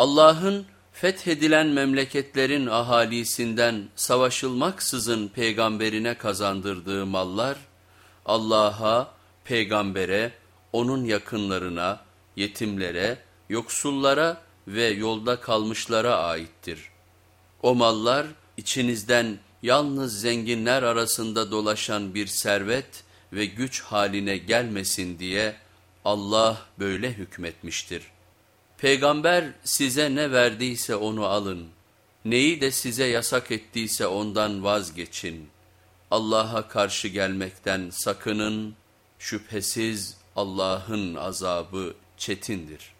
Allah'ın fethedilen memleketlerin ahalisinden savaşılmaksızın peygamberine kazandırdığı mallar, Allah'a, peygambere, onun yakınlarına, yetimlere, yoksullara ve yolda kalmışlara aittir. O mallar içinizden yalnız zenginler arasında dolaşan bir servet ve güç haline gelmesin diye Allah böyle hükmetmiştir. Peygamber size ne verdiyse onu alın, neyi de size yasak ettiyse ondan vazgeçin. Allah'a karşı gelmekten sakının, şüphesiz Allah'ın azabı çetindir.''